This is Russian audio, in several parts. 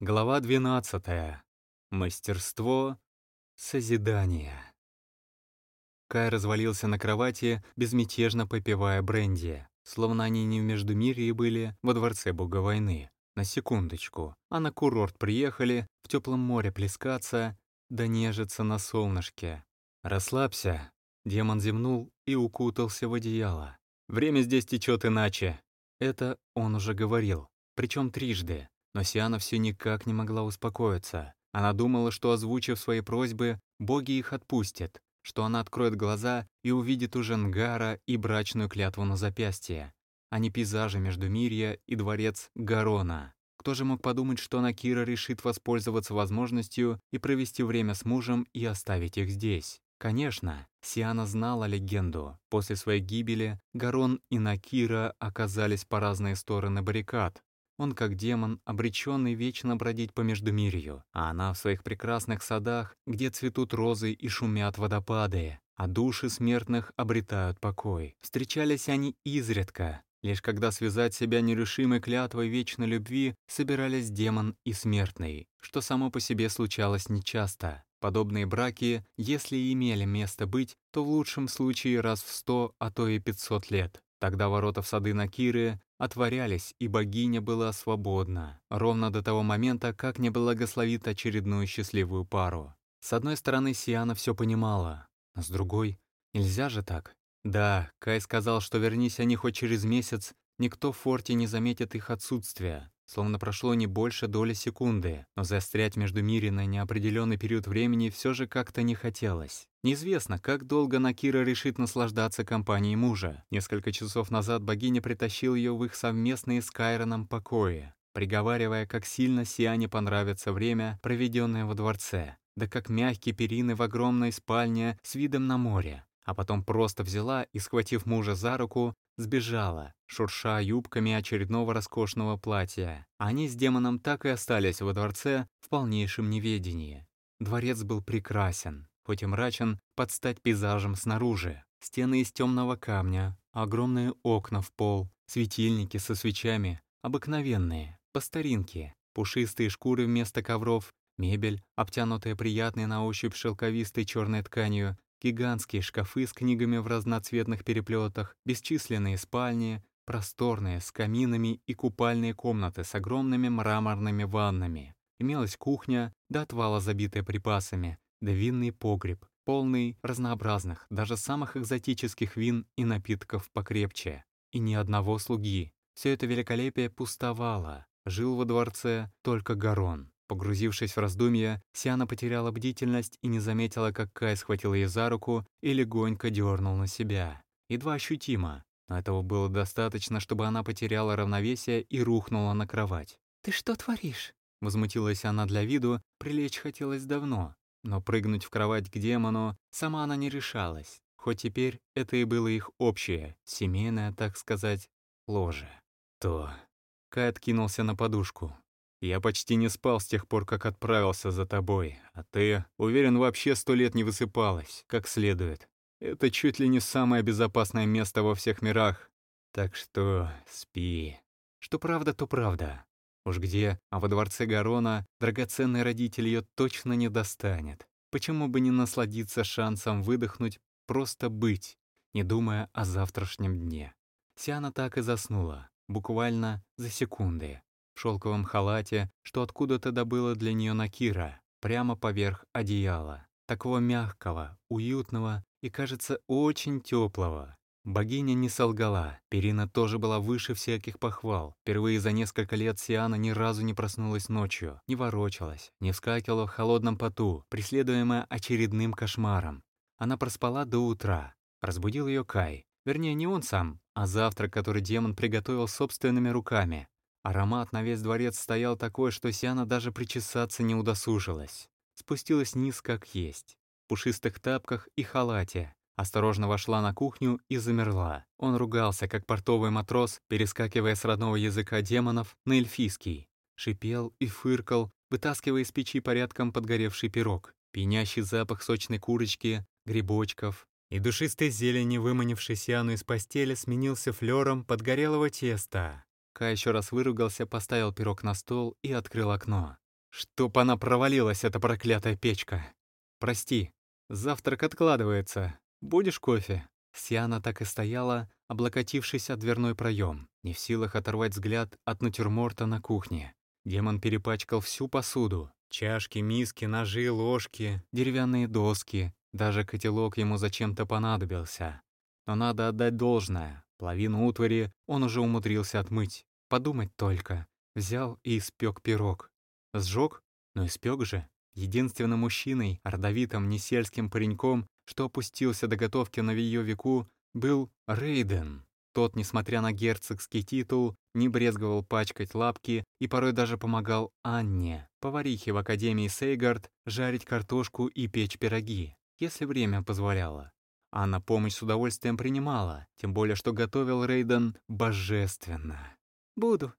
Глава 12. Мастерство созидания. Кай развалился на кровати, безмятежно попивая бренди, словно они не в Междумирье были во дворце бога войны. На секундочку, а на курорт приехали, в теплом море плескаться, да нежиться на солнышке. «Расслабься», — демон зевнул и укутался в одеяло. «Время здесь течет иначе». Это он уже говорил, причем трижды. Но Сиана все никак не могла успокоиться. Она думала, что, озвучив свои просьбы, боги их отпустят, что она откроет глаза и увидит уже Нгара и брачную клятву на запястье, а не пейзажи между Мирья и дворец Гарона. Кто же мог подумать, что Накира решит воспользоваться возможностью и провести время с мужем и оставить их здесь? Конечно, Сиана знала легенду. После своей гибели Гарон и Накира оказались по разные стороны баррикад, он, как демон, обреченный вечно бродить по Междумирью, а она в своих прекрасных садах, где цветут розы и шумят водопады, а души смертных обретают покой. Встречались они изредка, лишь когда связать себя нерешимой клятвой вечной любви собирались демон и смертный, что само по себе случалось нечасто. Подобные браки, если и имели место быть, то в лучшем случае раз в сто, а то и пятьсот лет. Тогда ворота в сады Накиры отворялись, и богиня была свободна, ровно до того момента, как не благословит очередную счастливую пару. С одной стороны, Сиана все понимала, а с другой — нельзя же так. Да, Кай сказал, что вернись они хоть через месяц, никто в форте не заметит их отсутствия. Словно прошло не больше доли секунды, но застрять между мире на неопределенный период времени все же как-то не хотелось. Неизвестно, как долго Накира решит наслаждаться компанией мужа. Несколько часов назад богиня притащила ее в их совместные с Кайроном покои, приговаривая, как сильно Сиане понравится время, проведенное во дворце, да как мягкие перины в огромной спальне с видом на море. А потом просто взяла и, схватив мужа за руку, сбежала, шурша юбками очередного роскошного платья. Они с демоном так и остались во дворце в полнейшем неведении. Дворец был прекрасен, хоть и мрачен, под стать пейзажем снаружи. Стены из темного камня, огромные окна в пол, светильники со свечами, обыкновенные, по старинке, пушистые шкуры вместо ковров, мебель, обтянутая приятной на ощупь шелковистой черной тканью, Гигантские шкафы с книгами в разноцветных переплетах, бесчисленные спальни, просторные, с каминами и купальные комнаты с огромными мраморными ваннами. Имелась кухня, до отвала забитая припасами, да винный погреб, полный разнообразных, даже самых экзотических вин и напитков покрепче. И ни одного слуги. Все это великолепие пустовало. Жил во дворце только Гарон. Погрузившись в раздумья, Сиана потеряла бдительность и не заметила, как Кай схватил ее за руку и легонько дернул на себя. Едва ощутимо, но этого было достаточно, чтобы она потеряла равновесие и рухнула на кровать. «Ты что творишь?» Возмутилась она для виду, прилечь хотелось давно, но прыгнуть в кровать к демону сама она не решалась, хоть теперь это и было их общее, семейное, так сказать, ложе. То. Кай откинулся на подушку. Я почти не спал с тех пор, как отправился за тобой, а ты, уверен, вообще сто лет не высыпалась, как следует. Это чуть ли не самое безопасное место во всех мирах. Так что спи. Что правда, то правда. Уж где, а во дворце Гарона драгоценный родитель ее точно не достанет. Почему бы не насладиться шансом выдохнуть, просто быть, не думая о завтрашнем дне? Сиана так и заснула, буквально за секунды в шелковом халате, что откуда-то добыла для нее Накира, прямо поверх одеяла. Такого мягкого, уютного и, кажется, очень теплого. Богиня не солгала, Перина тоже была выше всяких похвал. Впервые за несколько лет Сиана ни разу не проснулась ночью, не ворочалась, не вскакивала в холодном поту, преследуемая очередным кошмаром. Она проспала до утра. Разбудил ее Кай. Вернее, не он сам, а завтрак, который демон приготовил собственными руками. Аромат на весь дворец стоял такой, что Сиана даже причесаться не удосужилась. Спустилась низ как есть, в пушистых тапках и халате. Осторожно вошла на кухню и замерла. Он ругался, как портовый матрос, перескакивая с родного языка демонов на эльфийский. Шипел и фыркал, вытаскивая из печи порядком подгоревший пирог. Пенящий запах сочной курочки, грибочков, и душистой зелени, выманившей Сиану из постели, сменился флером подгорелого теста. Кай еще раз выругался, поставил пирог на стол и открыл окно. Чтоб она провалилась, эта проклятая печка. Прости, завтрак откладывается. Будешь кофе? Сиана так и стояла, облокотившись о дверной проем, не в силах оторвать взгляд от натюрморта на кухне. Демон перепачкал всю посуду. Чашки, миски, ножи, ложки, деревянные доски. Даже котелок ему зачем-то понадобился. Но надо отдать должное. Половину утвари он уже умудрился отмыть. Подумать только. Взял и испек пирог. Сжег? Но испек же. Единственным мужчиной, родовитым, несельским пареньком, что опустился до готовки на ее веку, был Рейден. Тот, несмотря на герцогский титул, не брезговал пачкать лапки и порой даже помогал Анне, поварихе в Академии Сейгард, жарить картошку и печь пироги, если время позволяло. Анна помощь с удовольствием принимала, тем более что готовил Рейден божественно. «Буду.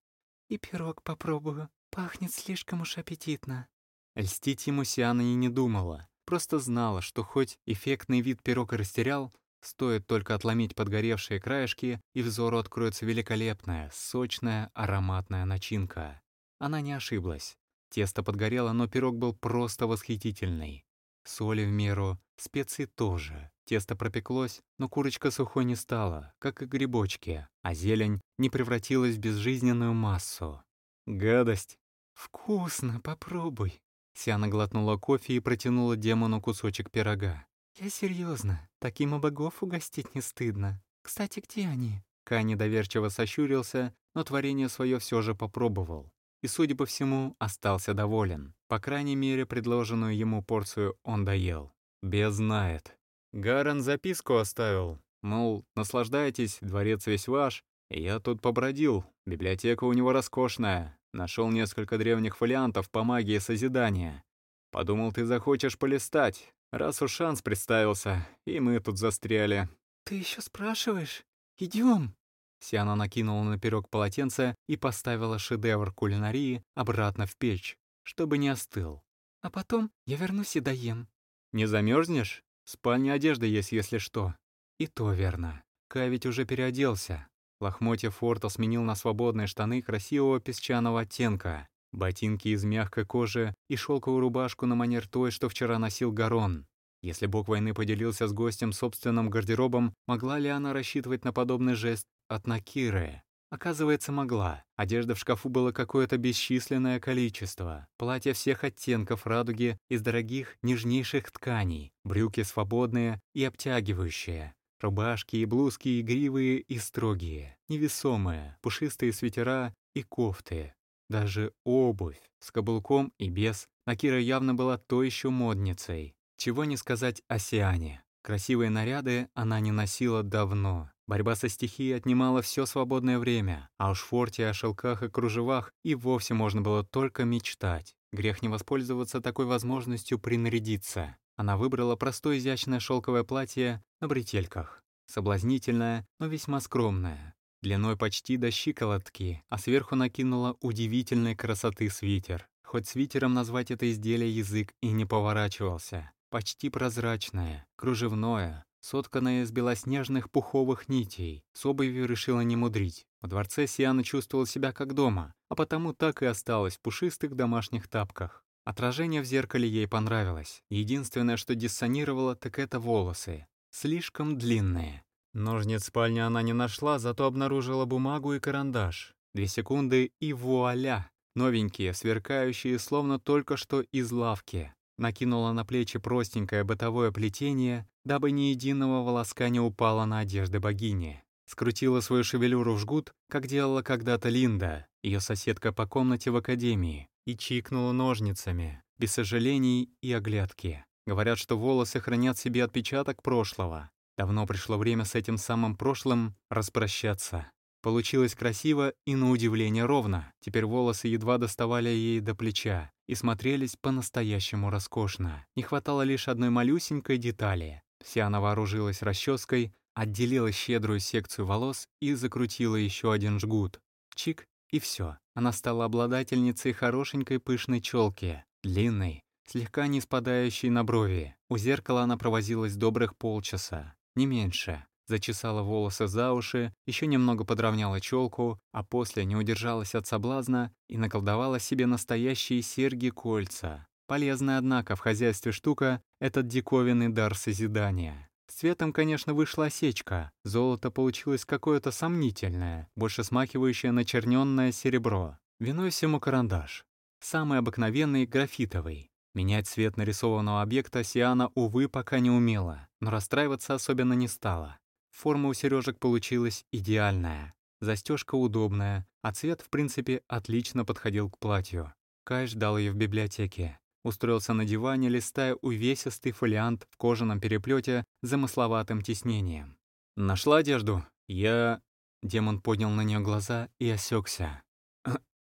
И пирог попробую. Пахнет слишком уж аппетитно». Льстить ему Сиана и не думала, просто знала, что хоть эффектный вид пирога растерял, Стоит только отломить подгоревшие краешки, и взору откроется великолепная, сочная, ароматная начинка. Она не ошиблась. Тесто подгорело, но пирог был просто восхитительный. Соли в меру, специи тоже. Тесто пропеклось, но курочка сухой не стала, как и грибочки, а зелень не превратилась в безжизненную массу. Гадость. «Вкусно, попробуй». Сиана глотнула кофе и протянула демону кусочек пирога. «Я серьезно. Таким и богов угостить не стыдно. Кстати, где они?» Ка недоверчиво сощурился, но творение свое все же попробовал. И, судя по всему, остался доволен. По крайней мере, предложенную ему порцию он доел. Без знает. Гарен записку оставил. Мол, наслаждайтесь, дворец весь ваш. я тут побродил. Библиотека у него роскошная. Нашел несколько древних фолиантов по магии созидания. Подумал, ты захочешь полистать. Раз уж шанс представился, и мы тут застряли. «Ты еще спрашиваешь? Идем!» Сиана накинула на пирог полотенце и поставила шедевр кулинарии обратно в печь, чтобы не остыл. «А потом я вернусь и доем». «Не замерзнешь? В спальне одежда есть, если что». И то верно. Кай ведь уже переоделся. Лохмотья Форта сменил на свободные штаны красивого песчаного оттенка ботинки из мягкой кожи и шелковую рубашку на манер той, что вчера носил Гарон. Если бог войны поделился с гостем собственным гардеробом, могла ли она рассчитывать на подобный жест от Накиры? Оказывается, могла. Одежды в шкафу было какое-то бесчисленное количество. Платья всех оттенков радуги из дорогих, нежнейших тканей, брюки свободные и обтягивающие, рубашки и блузки игривые и строгие, невесомые, пушистые свитера и кофты, даже обувь, с каблуком и без, Накира явно была то еще модницей. Чего не сказать о Сиане. Красивые наряды она не носила давно. Борьба со стихией отнимала все свободное время, а уж в форте о шелках и кружевах и вовсе можно было только мечтать. Грех не воспользоваться такой возможностью принарядиться. Она выбрала простое изящное шелковое платье на бретельках. Соблазнительное, но весьма скромное длиной почти до щиколотки, а сверху накинула удивительной красоты свитер. Хоть свитером назвать это изделие язык и не поворачивался. Почти прозрачное, кружевное, сотканное из белоснежных пуховых нитей. С обувью решила не мудрить. В дворце Сиана чувствовала себя как дома, а потому так и осталась в пушистых домашних тапках. Отражение в зеркале ей понравилось. Единственное, что диссонировало, так это волосы. Слишком длинные. Ножниц в спальне она не нашла, зато обнаружила бумагу и карандаш. Две секунды и вуаля! Новенькие, сверкающие, словно только что из лавки. Накинула на плечи простенькое бытовое плетение, дабы ни единого волоска не упало на одежды богини. Скрутила свою шевелюру в жгут, как делала когда-то Линда, ее соседка по комнате в академии, и чикнула ножницами, без сожалений и оглядки. Говорят, что волосы хранят себе отпечаток прошлого, Давно пришло время с этим самым прошлым распрощаться. Получилось красиво и, на удивление, ровно. Теперь волосы едва доставали ей до плеча и смотрелись по-настоящему роскошно. Не хватало лишь одной малюсенькой детали. Вся она вооружилась расческой, отделила щедрую секцию волос и закрутила еще один жгут. Чик, и все. Она стала обладательницей хорошенькой пышной челки, длинной, слегка не спадающей на брови. У зеркала она провозилась добрых полчаса не меньше. Зачесала волосы за уши, еще немного подровняла челку, а после не удержалась от соблазна и наколдовала себе настоящие серьги-кольца. Полезная, однако, в хозяйстве штука — этот диковинный дар созидания. С цветом, конечно, вышла осечка. Золото получилось какое-то сомнительное, больше смахивающее на чернённое серебро. Виной всему карандаш. Самый обыкновенный графитовый. Менять цвет нарисованного объекта Сиана, увы, пока не умела, но расстраиваться особенно не стала. Форма у сережек получилась идеальная. Застежка удобная, а цвет, в принципе, отлично подходил к платью. Кай ждал ее в библиотеке. Устроился на диване, листая увесистый фолиант в кожаном переплете с замысловатым тиснением. «Нашла одежду? Я...» Демон поднял на нее глаза и осекся.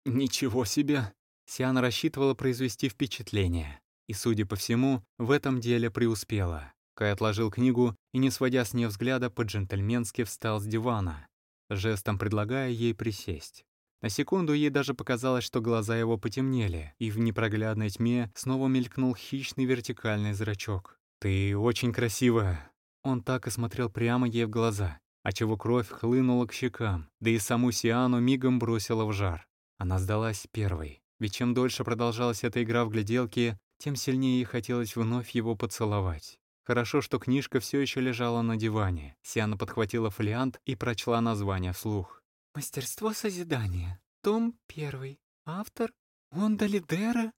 «Ничего себе!» Сиана рассчитывала произвести впечатление. И, судя по всему, в этом деле преуспела. Кай отложил книгу и, не сводя с нее взгляда, по-джентльменски встал с дивана, жестом предлагая ей присесть. На секунду ей даже показалось, что глаза его потемнели, и в непроглядной тьме снова мелькнул хищный вертикальный зрачок. «Ты очень красивая!» Он так и смотрел прямо ей в глаза, отчего кровь хлынула к щекам, да и саму Сиану мигом бросила в жар. Она сдалась первой. Ведь чем дольше продолжалась эта игра в гляделки, тем сильнее ей хотелось вновь его поцеловать. Хорошо, что книжка все еще лежала на диване. Сиана подхватила фолиант и прочла название вслух. «Мастерство созидания. Том первый. Автор Онда Лидера?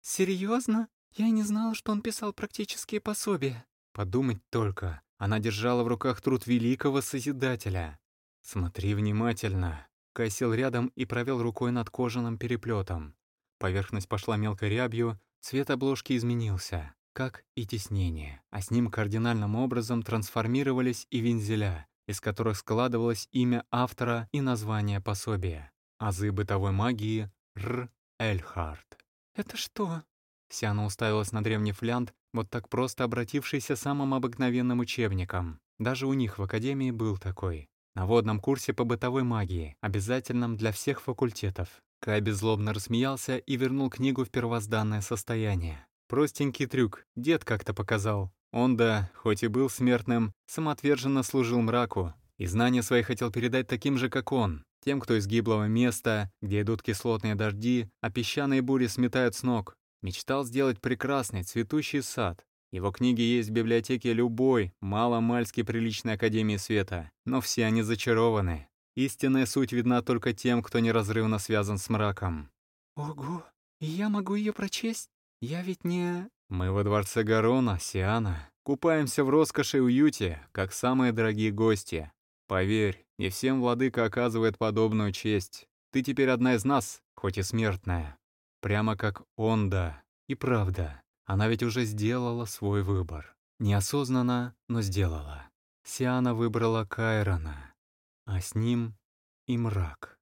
Серьезно? Я не знала, что он писал практические пособия». Подумать только. Она держала в руках труд великого Созидателя. «Смотри внимательно». Кай сел рядом и провел рукой над кожаным переплетом. Поверхность пошла мелкой рябью, цвет обложки изменился, как и теснение, а с ним кардинальным образом трансформировались и вензеля, из которых складывалось имя автора и название пособия. Азы бытовой магии Р. Эльхард. «Это что?» Сиана уставилась на древний флянт, вот так просто обратившийся самым обыкновенным учебником. Даже у них в академии был такой. На водном курсе по бытовой магии, обязательном для всех факультетов. Кай беззлобно рассмеялся и вернул книгу в первозданное состояние. Простенький трюк, дед как-то показал. Он, да, хоть и был смертным, самоотверженно служил мраку, и знания свои хотел передать таким же, как он, тем, кто из гиблого места, где идут кислотные дожди, а песчаные бури сметают с ног. Мечтал сделать прекрасный цветущий сад. Его книги есть в библиотеке любой, мало-мальски приличной Академии Света, но все они зачарованы. Истинная суть видна только тем, кто неразрывно связан с мраком. «Ого, я могу ее прочесть? Я ведь не...» «Мы во дворце Гарона, Сиана. Купаемся в роскоши и уюте, как самые дорогие гости. Поверь, не всем владыка оказывает подобную честь. Ты теперь одна из нас, хоть и смертная. Прямо как он, да. И правда, она ведь уже сделала свой выбор. Неосознанно, но сделала. Сиана выбрала Кайрона а с ним и мрак.